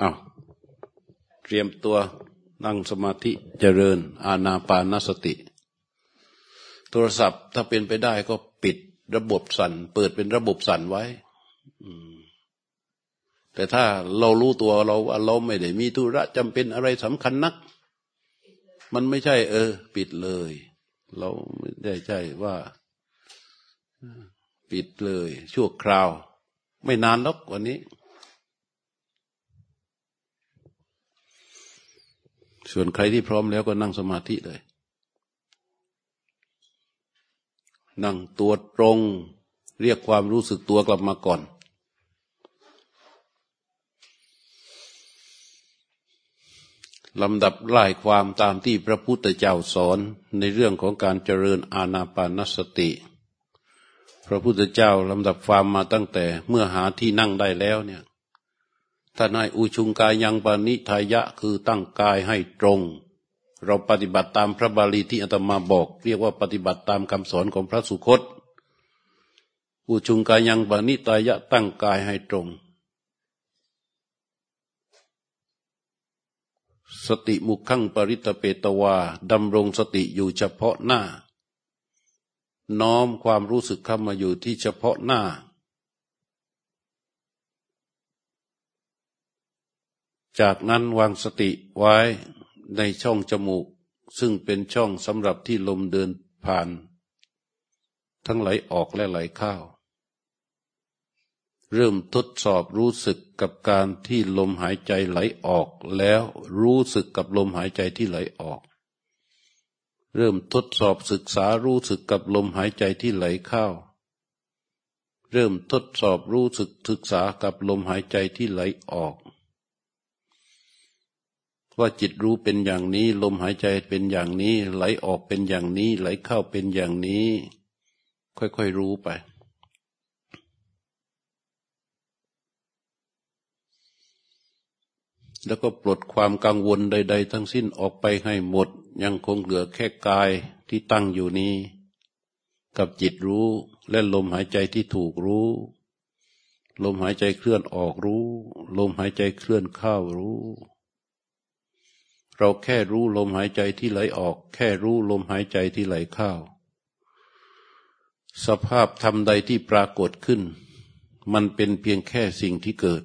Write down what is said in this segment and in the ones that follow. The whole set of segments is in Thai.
อ้าวเตรียมตัวนั่งสมาธิเจริญ อาณาปานสติ โทรศัพท์ถ้าเป็นไปได้ก็ปิดระบบสั่นเปิดเป็นระบบสั่นไว้แต่ถ้าเรารู้ตัวเราว่าเราไม่ได้มีธุระจำเป็นอะไรสำคัญนัก มันไม่ใช่ เออ ปิดเลย เราไม่ได้ใช่ว่า ปิดเลย ชั่วคราว ไม่นานหรอกวันนี้ ส่วนใครที่พร้อมแล้วก็นั่งสมาธิเลย นั่งตัวตรงเรียกความรู้สึกตัวกลับมาก่อน ลำดับไล่ความตามที่พระพุทธเจ้าสอนในเรื่องของการเจริญอาณาปานสติ พระพุทธเจ้าลำดับความมาตั้งแต่เมื่อหาที่นั่งได้แล้วเนี่ย ถ้านายอุชุงกายยังปานิทายะคือตั้งกายให้ตรง เราปฏิบัติตามพระบาลีที่อาตมาบอก เรียกว่าปฏิบัติตามคำสอนของพระสุคตอุชุงกายยังปานิทายะตั้งกายให้ตรง สติมุขังปริตเปตวาดำรงสติอยู่เฉพาะหน้า น้อมความรู้สึกเข้ามาอยู่ที่เฉพาะหน้า จากนั้นวางสติไว้ในช่องจมูก ซึ่งเป็นช่องสำหรับที่ลมเดินผ่าน ทั้งไหลออกและไหลเข้าเริ่มทดสอบรู้สึกกับการที่ลมหายใจไหลออก แล้วรู้สึกกับลมหายใจที่ไหลออก เริ่มทดสอบศึกษารู้สึกกับลมหายใจที่ไหลเข้า เริ่มทดสอบรู้สึกศึกษากับลมหายใจที่ไหลออก ว่าจิตรู้เป็นอย่างนี้ ลมหายใจเป็นอย่างนี้ ไหลออกเป็นอย่างนี้ ไหลเข้าเป็นอย่างนี้ ค่อยๆรู้ไป แล้วก็ปลดความกังวลใด ๆ ทั้งสิ้นออกไปให้หมด ยังคงเหลือแค่กายที่ตั้งอยู่นี้ กับจิตรู้และลมหายใจที่ถูกรู้ลมหายใจเคลื่อนออกรู้ ลมหายใจเคลื่อนเข้ารู้ เราแค่รู้ลมหายใจที่ไหลออก แค่รู้ลมหายใจที่ไหลเข้า สภาพธรรมใดที่ปรากฏขึ้น มันเป็นเพียงแค่สิ่งที่เกิด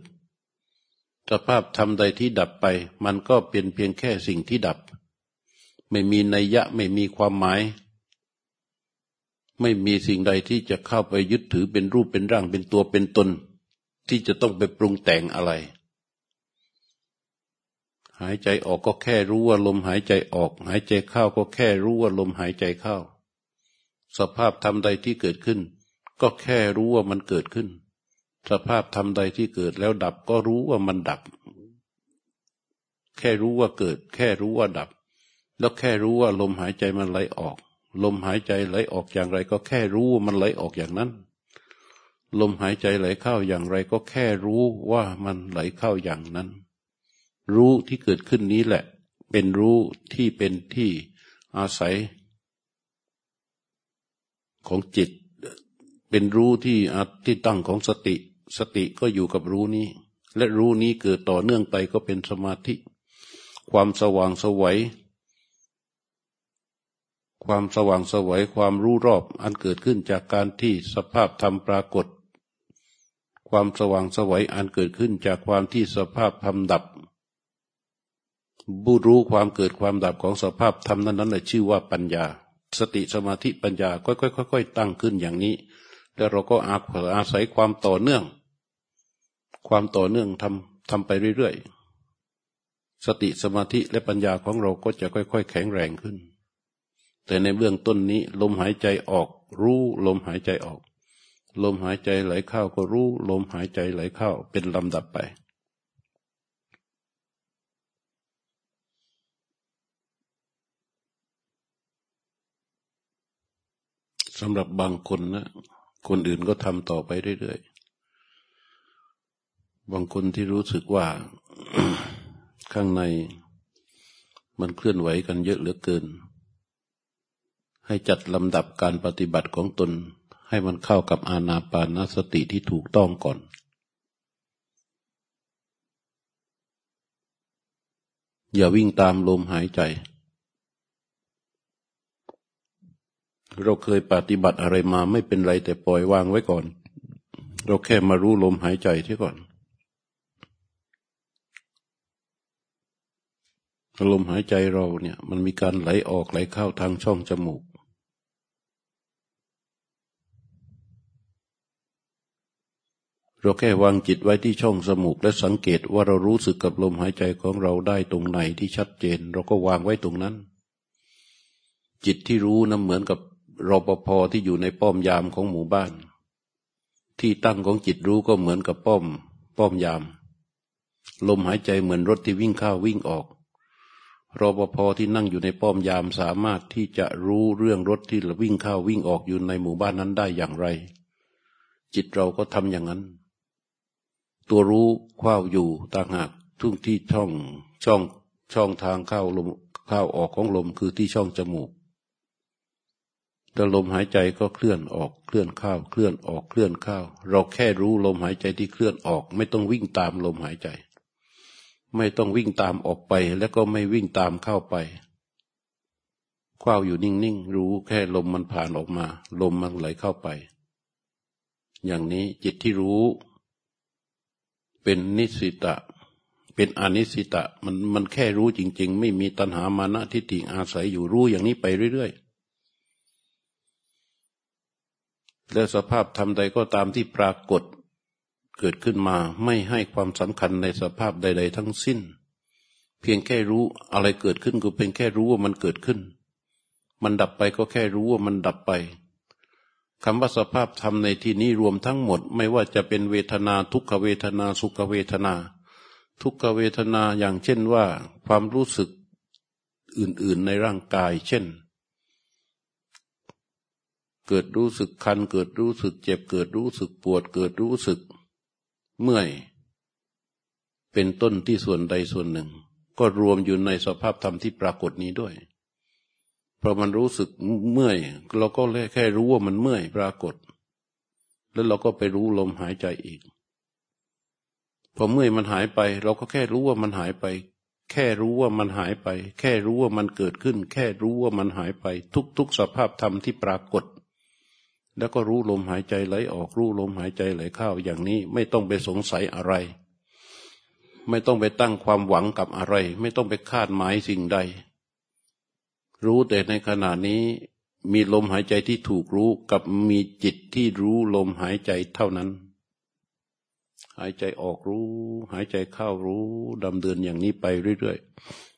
สภาพธรรมใดที่ดับไป มันก็เป็นเพียงแค่สิ่งที่ดับ ไม่มีนัยยะไม่มีความหมาย ไม่มีสิ่งใดที่จะเข้าไปยึดถือเป็นรูปเป็นร่างเป็นตัวเป็นตน ที่จะต้องไปปรุงแต่งอะไร หายใจออกก็แค่รู้ว่าลมหายใจออก หายใจเข้าก็แค่รู้ว่าลมหายใจเข้า สภาพธรรมใดที่เกิดขึ้น ก็แค่รู้ว่ามันเกิดขึ้น สภาพธรรมใดที่เกิดแล้วดับก็รู้ว่ามันดับ แค่รู้ว่าเกิด แค่รู้ว่าดับ แล้วแค่รู้ว่าลมหายใจมันไหลออก ลมหายใจไหลออกอย่างไร ก็แค่รู้ว่ามันไหลออกอย่างนั้น ลมหายใจไหลเข้าอย่างไรก็แค่รู้ว่ามันไหลเข้าอย่างนั้น รู้ที่เกิดขึ้นนี้แหละ เป็นรู้ที่เป็นที่อาศัยของจิต เป็นรู้ที่ที่ตั้งของสติ สติก็อยู่กับรู้นี้ และรู้นี้เกิดต่อเนื่องไปก็เป็นสมาธิ ความสว่างสวัยความสว่างสวัยความรู้รอบอันเกิดขึ้นจากการที่สภาพธรรมปรากฏ ความสว่างสวัยอันเกิดขึ้นจากความที่สภาพธรรมดับ ผู้รู้ความเกิดความดับของสภาพธรรมนั้นนั้นแหละชื่อว่าปัญญา สติสมาธิปัญญาค่อยๆตั้งขึ้นอย่างนี้ แล้วเราก็อาอาศัยความต่อเนื่อง ความต่อเนื่องทำทำไปเรื่อยๆสติสมาธิและปัญญาของเราก็จะค่อย ๆ แข็งแรงขึ้น แต่ในเบื้องต้นนี้ ลมหายใจออกรู้ลมหายใจออก ลมหายใจไหลเข้าก็รู้ ลมหายใจไหลเข้าเป็นลำดับไป สำหรับบางคนนะคนอื่นก็ทำต่อไปเรื่อยๆ บางคนที่รู้สึกว่าข้างในมันเคลื่อนไหวกันเยอะเหลือเกิน ให้จัดลำดับการปฏิบัติของตน ให้มันเข้ากับอาณาปานสติที่ถูกต้องก่อน อย่าวิ่งตามลมหายใจ เราเคยปฏิบัติอะไรมาไม่เป็นไรแต่ปล่อยวางไว้ก่อน เราแค่มารู้ลมหายใจที่ก่อน ลมหายใจเราเนี่ยมันมีการไหลออกไหลเข้าทางช่องจมูก เราแค่วางจิตไว้ที่ช่องจมูก และสังเกตว่าเรารู้สึกกับลมหายใจของเราได้ตรงไหนที่ชัดเจน เราก็วางไว้ตรงนั้นจิตที่รู้นะเหมือนกับ รปภที่อยู่ในป้อมยามของหมู่บ้าน ที่ตั้งของจิตรู้ก็เหมือนกับป้อม ป้อมยาม ลมหายใจเหมือนรถที่วิ่งเข้าวิ่งออกรปภที่นั่งอยู่ในป้อมยามสามารถที่จะรู้เรื่องรถที่วิ่งเข้าวิ่งออกอยู่ในหมู่บ้านนั้นได้อย่างไร จิตเราก็ทำอย่างนั้น ตัวรู้คว้าวอยู่ต่างหากทุกที่ช่องช่องช่องทางเข้าลมเข้าออกของลมคือที่ช่องจมูก แต่ลมหายใจก็เคลื่อนออกเคลื่อนเข้าเคลื่อนออกเคลื่อนเข้า เราแค่รู้ลมหายใจที่เคลื่อนออก ไม่ต้องวิ่งตามลมหายใจ ไม่ต้องวิ่งตามออกไป แล้วก็ไม่วิ่งตามเข้าไปคว้าอยู่นิ่งๆรู้แค่ลมมันผ่านออกมา ลมมันไหลเข้าไป อย่างนี้จิตที่รู้ เป็นนิสิตะ เป็นอนิสิตะ มันมันแค่รู้จริง ๆ ไม่มีตัณหามานะทิฏฐิอาศัยอยู่รู้อย่างนี้ไปเรื่อยๆ และสภาพธรรมใดก็ตามที่ปรากฏเกิดขึ้นมาไม่ให้ความสำคัญในสภาพใด ๆ ทั้งสิ้น เพียงแค่รู้อะไรเกิดขึ้นก็เพียงแค่รู้ว่ามันเกิดขึ้น มันดับไปก็แค่รู้ว่ามันดับไปคำว่าสภาพธรรมในที่นี้รวมทั้งหมด ไม่ว่าจะเป็นเวทนาทุกขเวทนาสุขเวทนา ทุกขเวทนาอย่างเช่นว่า ความรู้สึกอื่นๆในร่างกาย เช่น เกิดรู้สึกคัน เกิดรู้สึกเจ็บ เกิดรู้สึกปวด เกิดรู้สึก เมื่อย เป็นต้นที่ส่วนใดส่วนหนึ่ง ก็รวมอยู่ในสภาพธรรมที่ปรากฏนี้ด้วยเพราะมันรู้สึกเมื่อย เราก็แค่รู้ว่ามันเมื่อยปรากฏ แล้วเราก็ไปรู้ลมหายใจอีก พอเมื่อยมันหายไป เราก็แค่รู้ว่ามันหายไป แค่รู้ว่ามันหายไป แค่รู้ว่ามันเกิดขึ้น แค่รู้ว่ามันหายไป ทุกๆสภาพธรรมที่ปรากฏ แล้วก็รู้ลมหายใจไหลออกรู้ลมหายใจไหลเข้าอย่างนี้ไม่ต้องไปสงสัยอะไร ไม่ต้องไปตั้งความหวังกับอะไร ไม่ต้องไปคาดหมายสิ่งใด รู้แต่ในขณะนี้มีลมหายใจที่ถูกรู้กับมีจิตที่รู้ลมหายใจเท่านั้น หายใจออกรู้ หายใจเข้ารู้ดำเดินอย่างนี้ไปเรื่อยๆ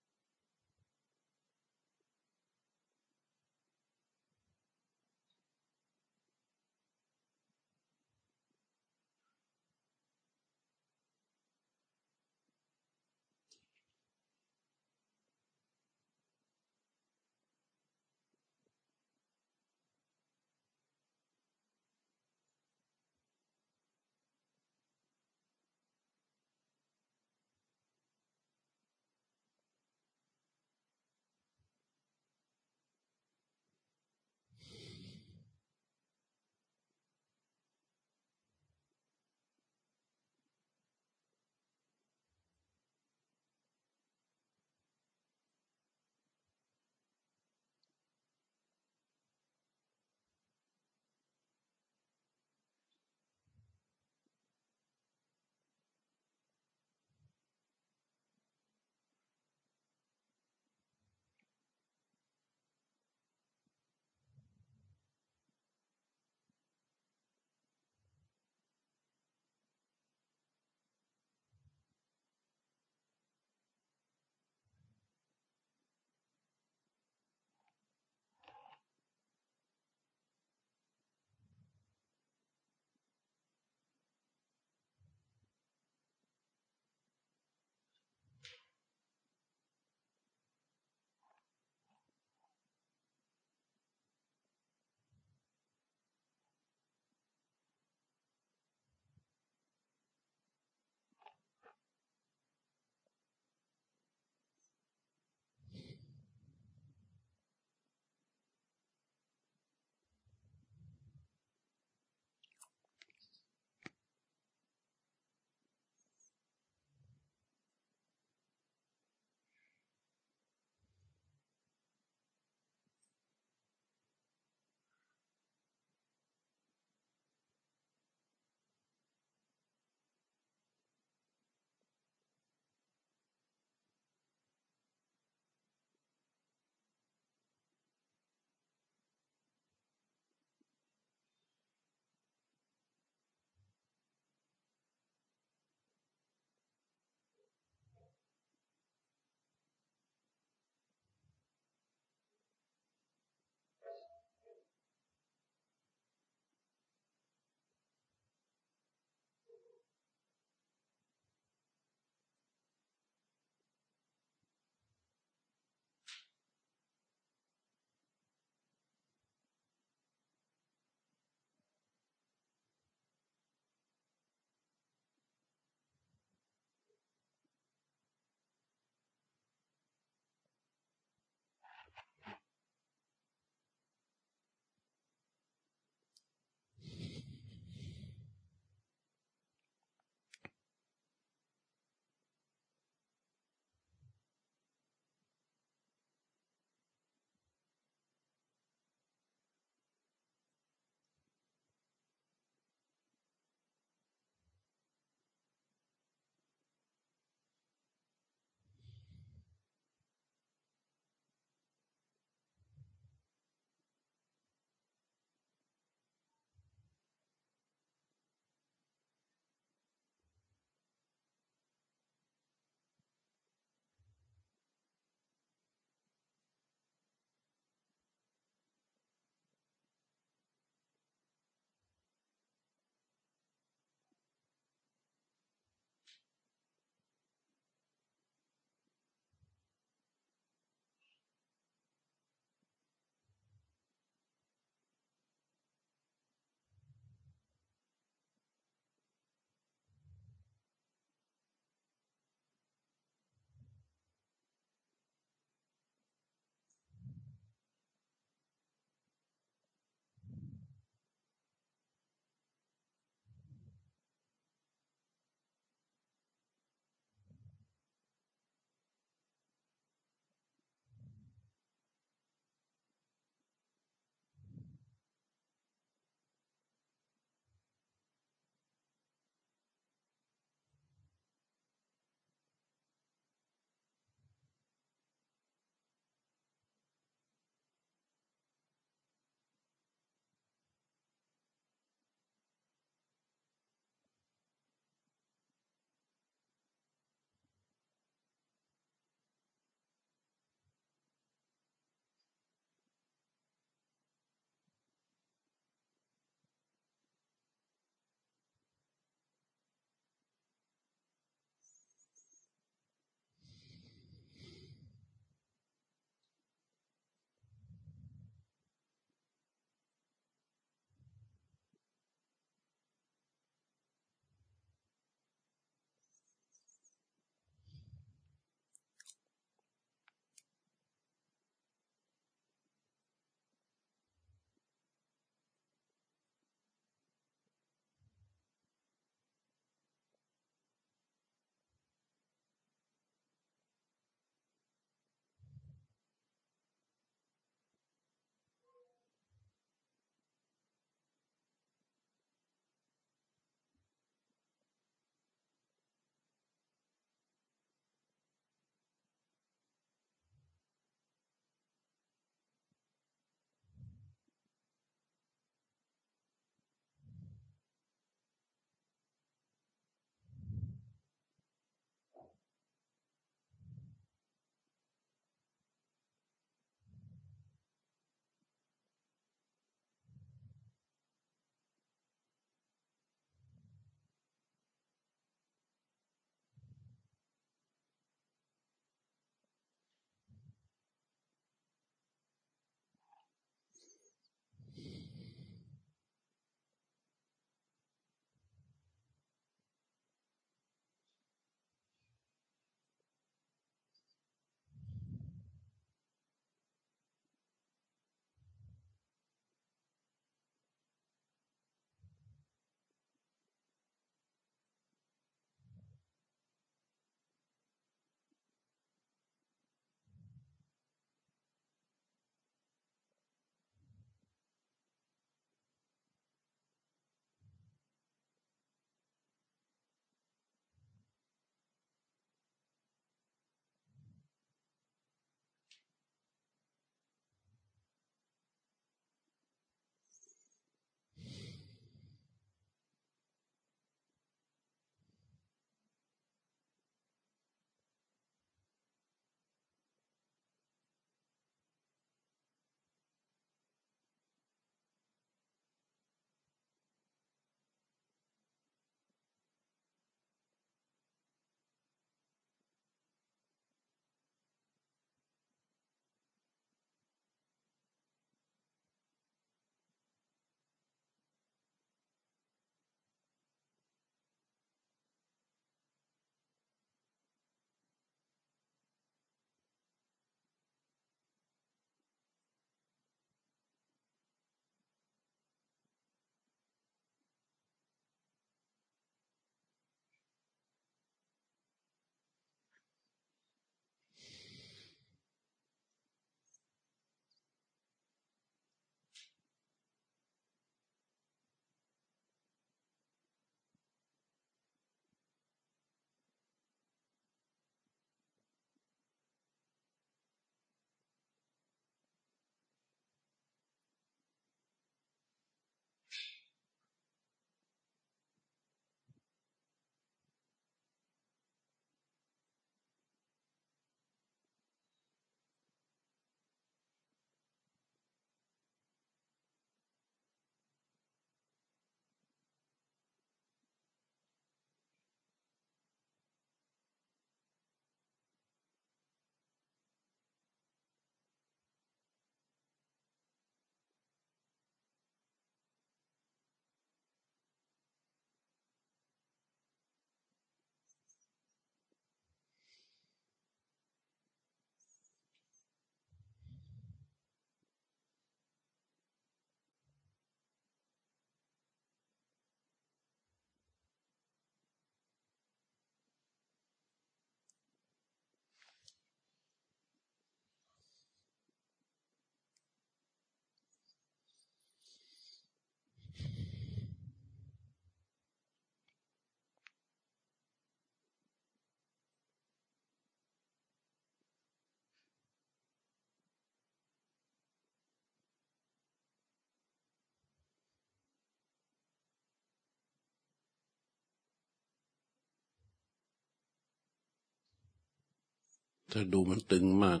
ถ้าดูมันตึงมาก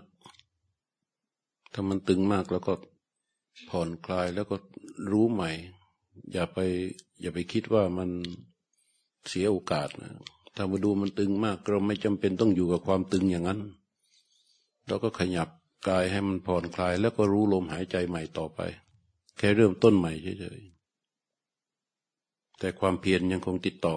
ถ้ามันตึงมากแล้วก็ผ่อนคลายแล้วก็รู้ใหม่ อย่าไป อย่าไปคิดว่ามันเสียโอกาสนะถ้ามาดูมันตึงมาก เราไม่จำเป็นต้องอยู่กับความตึงอย่างนั้น เราก็ขยับกายให้มันผ่อนคลาย แล้วก็รู้ลมหายใจใหม่ต่อไป แค่เริ่มต้นใหม่เฉยๆแต่ความเพียรยังคงติดต่อ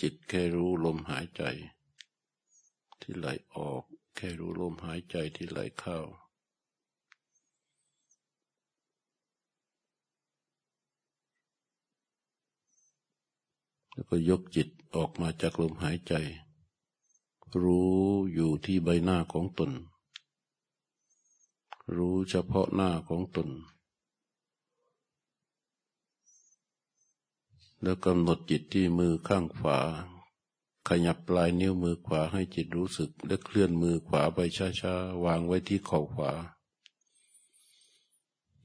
จิตแค่รู้ลมหายใจ ที่ไหลออก แค่รู้ลมหายใจที่ไหลเข้า แล้วก็ยกจิตออกมาจากลมหายใจ รู้อยู่ที่ใบหน้าของตน รู้เฉพาะหน้าของตน แล้วกำหนดจิตที่มือข้างขวา ขยับปลายนิ้วมือขวาให้จิตรู้สึก และเคลื่อนมือขวาไปช้าๆ วางไว้ที่ข่าขวา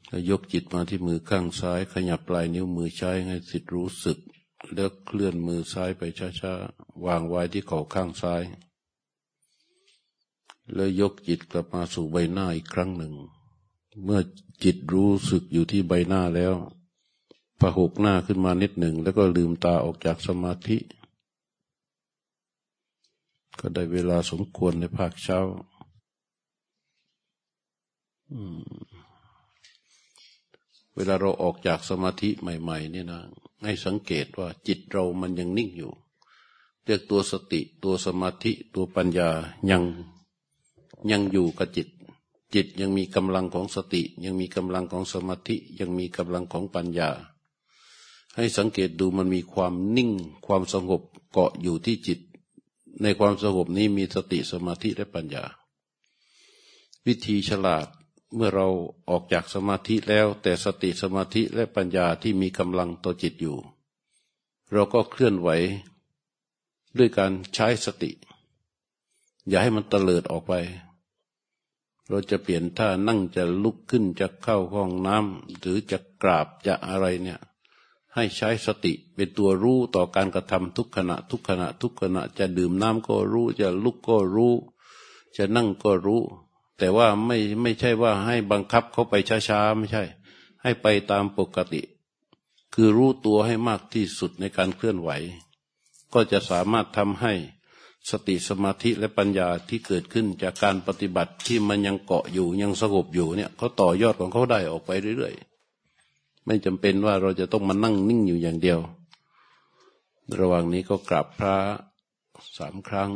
แล้วยกจิตมาที่มือข้างซ้าย ขยับปลายนิ้วมือใช้ให้จิตรู้สึก แล้วเคลื่อนมือซ้ายไปช้าๆ วางไว้ที่ข่าข้างซ้าย แล้วยกจิตกลับมาสู่ใบหน้าอีกครั้งหนึ่ง เมื่อจิตรู้สึกอยู่ที่ใบหน้าแล้ว พหกหน้าขึ้นมานิดหนึ่ง แล้วก็ลืมตาออกจากสมาธิ ก็ได้เวลาสมควรในภาคเช้าเวลาเราออกจากสมาธิใหม่ๆนี่นะให้สังเกตว่าจิตเรามันยังนิ่งอยู่ เรียกตัวสติตัวสมาธิตัวปัญญายังยังอยู่กับจิต จิตยังมีกำลังของสติ ยังมีกำลังของสมาธิ ยังมีกำลังของปัญญา ให้สังเกตดูมันมีความนิ่งความสงบเกาะอยู่ที่จิต ในความสงบนี้มีสติสมาธิและปัญญา วิธีฉลาดเมื่อเราออกจากสมาธิแล้ว แต่สติสมาธิและปัญญาที่มีกำลังต่อจิตอยู่ เราก็เคลื่อนไหวด้วยการใช้สติ อย่าให้มันเตลิดออกไป เราจะเปลี่ยนท่านั่งจะลุกขึ้นจะเข้าห้องน้ำหรือจะกราบจะอะไรเนี่ย ให้ใช้สติเป็นตัวรู้ต่อการกระทำทุกขณะ ทุกขณะ ทุกขณะจะดื่มน้ำก็รู้ จะลุกก็รู้ จะนั่งก็รู้ แต่ว่าไม่ไม่ใช่ว่าให้บังคับเขาไปช้าๆไม่ใช่ ให้ไปตามปกติ คือรู้ตัวให้มากที่สุดในการเคลื่อนไหว ก็จะสามารถทำให้สติสมาธิและปัญญาที่เกิดขึ้นจากการปฏิบัติที่มันยังเกาะอยู่ยังสงบอยู่เนี่ยเขาต่อยอดของเขาได้ออกไปเรื่อยๆ ไม่จำเป็นว่าเราจะต้องมานั่งนิ่งอยู่อย่างเดียว ระหว่างนี้ก็กราบพระสามครั้ง